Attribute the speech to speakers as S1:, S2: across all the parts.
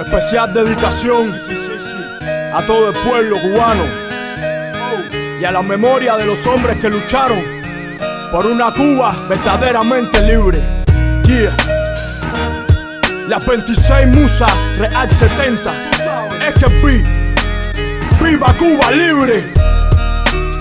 S1: Especial dedicación a todo el pueblo cubano y a la memoria de los hombres que lucharon por una Cuba verdaderamente libre. Yeah. Las 26 musas, Real 70. Es que vi, viva Cuba libre.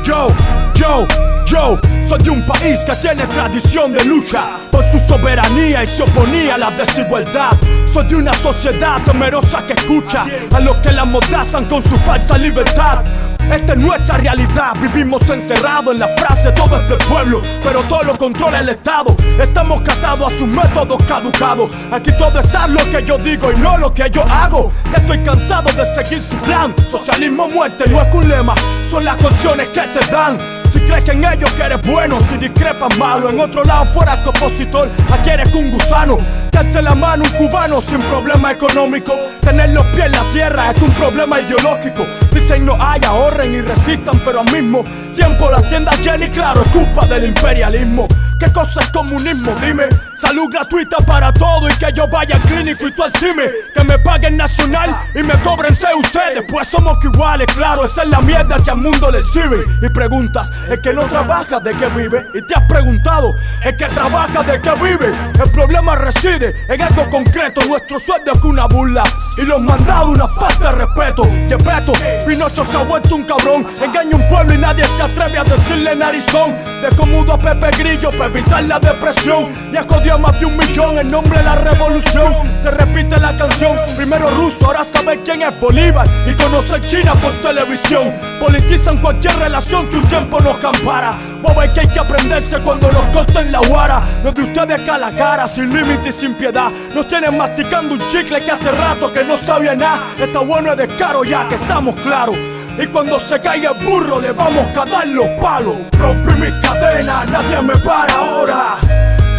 S1: Yo, yo, yo, soy de un país que tiene tradición de lucha por su soberanía y se oponía a la desigualdad. Soy de una sociedad temerosa que escucha a los que la mordazan con su falsa libertad. Esta es nuestra realidad, vivimos encerrados en la frase todo es del pueblo, pero todo lo controla el Estado. Estamos catados a sus métodos caducados. Aquí todo es lo que yo digo y no lo que yo hago. Estoy cansado de seguir su plan. Socialismo muerte no es un lema, son las opciones que te dan. Si crees que en ellos que eres bueno, si discrepas malo, en otro lado fuera compositor, aquí eres un gusano. Te hace la mano un cubano sin problema económico. Tener los pies en la tierra es un problema ideológico. Dicen no hay, ahorren y resistan, pero al mismo tiempo las tiendas llenas y claro, es culpa del imperialismo. ¿Qué cosa es comunismo? Dime, salud gratuita para todo y que yo vaya al clínico y tú al CIME. Que me paguen nacional y me cobren CUC. Después somos iguales, claro, esa es la mierda que al mundo le sirve. Y preguntas, ¿el que no trabaja de qué vive? Y te has preguntado, ¿el que trabaja de qué vive? El problema reside en algo concreto. Nuestro sueldo es una burla y los mandados una falta de respeto. Que peto, Pinocho se ha vuelto un cabrón. Engaña un pueblo y nadie se atreve a decirle narizón. De comudo a Pepe Grillo para evitar la depresión. Y escondió a más de un millón en nombre de la revolución. Se repite la canción, primero ruso, ahora sabe quién es Bolívar. Y conoce China por televisión. Politizan cualquier relación que un tiempo nos campara. Boba que hay que aprenderse cuando nos corten la guara. Los de ustedes acá la cara, sin límite y sin piedad. Nos tienen masticando un chicle que hace rato que no sabía nada. Está bueno de descaro ya que estamos claros. Y cuando se caiga el burro le vamos a dar los palos. Rompí mis cadenas, nadie me para ahora.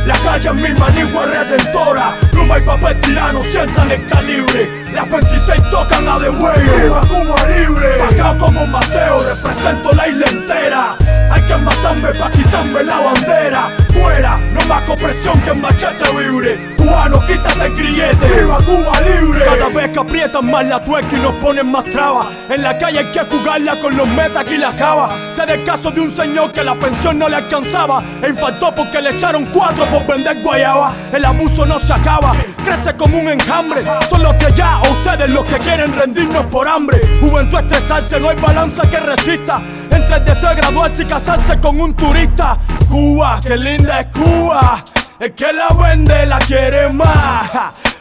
S1: La calle es mi manigua redentora. Pluma y papel tirano sientan el calibre. Las 26 tocan a de. Viva Cuba libre. Acá como un maceo, represento la isla entera. Hay que matarme pa' quitarme la bandera. Fuera, no más compresión que en machete libre. Cubano, quítate el aprietan más la tuerca y nos ponen más trabas. En la calle hay que jugarla con los metas y la cava. Sé del caso de un señor que la pensión no le alcanzaba. E infartó porque le echaron cuatro por vender guayaba. El abuso no se acaba, crece como un enjambre. Son los de allá o ustedes los que quieren rendirnos por hambre. Juventud estresarse, no hay balanza que resista. Entre el deseo de graduarse y casarse con un turista. Cuba, qué linda es Cuba. El que la vende la quiere más.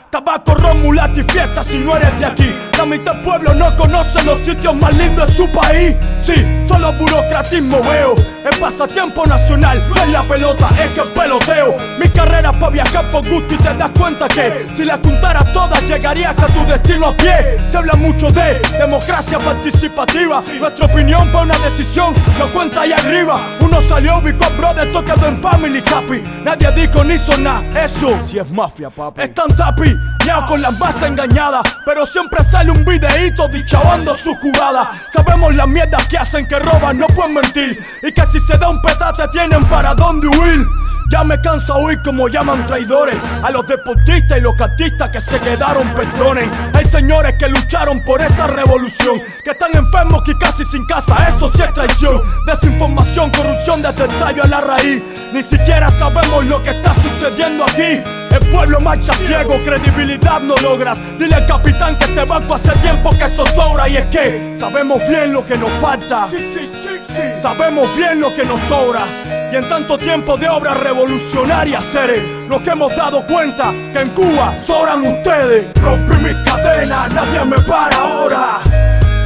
S1: Tabaco, ron, y fiesta si no eres de aquí. La mitad pueblo no conoce los sitios más lindos de su país. Sí, solo burocratismo veo. El pasatiempo nacional es la pelota, es que el peloteo. Mi carrera pa' viajar por gusto y te das cuenta que si la juntara todas llegarías a tu destino a pie. Se habla mucho de democracia participativa. Nuestra opinión para una decisión lo cuenta ahí arriba. Uno salió, ubicó a brother, tocado en Family Capi. Nadie dijo ni hizo nada. Eso si es mafia, papi. Están tapi, ya con las bases engañadas. Pero siempre sale un videíto dichabando su jugada. Sabemos las mierdas que hacen que roban, no pueden mentir. Y que si se da un petate tienen para dónde huir. Ya me cansa oír como llaman traidores a los deportistas y los artistas que se quedaron perdonen. Hay señores que lucharon por esta revolución, que están enfermos y casi sin casa, eso sí es traición. Desinformación, corrupción desde el tallo a la raíz. Ni siquiera sabemos lo que está sucediendo aquí. Pueblo marcha ciego, credibilidad no logras. Dile al capitán que este banco hace tiempo que eso sobra. Y es que sabemos bien lo que nos falta. Sí, sí, sí, sí. Sabemos bien lo que nos sobra. Y en tanto tiempo de obras revolucionarias, seres, nos que hemos dado cuenta que en Cuba sobran ustedes. Rompí mis cadenas, nadie me para ahora.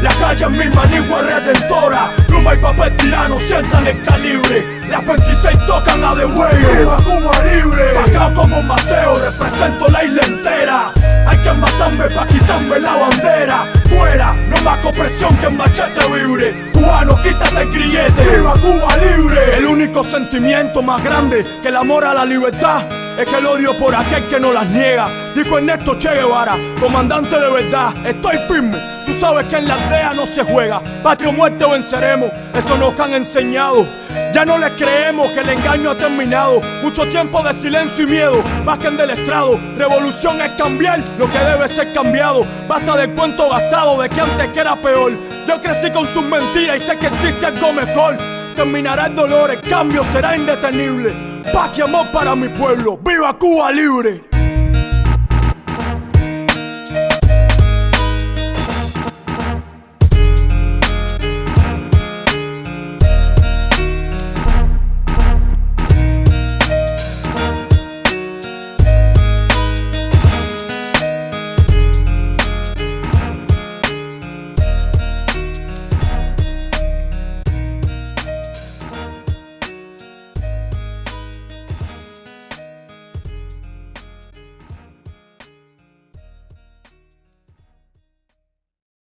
S1: La calle es mi manigua redentora. Pluma y papel tirano sientan el calibre. Las 26 tocan a de. Viva Cuba libre. Acá como maceo, represento la isla entera. Hay que matarme pa' quitarme la bandera. Fuera, no más compresión que en machete libre. Cubano, quítate el grillete. Viva Cuba libre. El único sentimiento más grande que el amor a la libertad es que el odio por aquel que no las niega. Dijo Ernesto Che Guevara, comandante de verdad, estoy firme. Tú sabes que en la aldea no se juega. Patria o muerte venceremos, eso nos han enseñado. Ya no les creemos que el engaño ha terminado. Mucho tiempo de silencio y miedo. Basquen del estrado. Revolución es cambiar lo que debe ser cambiado. Basta del cuento gastado de que antes que era peor. Yo crecí con sus mentiras y sé que existe algo mejor. Terminará el dolor, el cambio será indetenible. Paz y amor para mi pueblo. ¡Viva Cuba libre!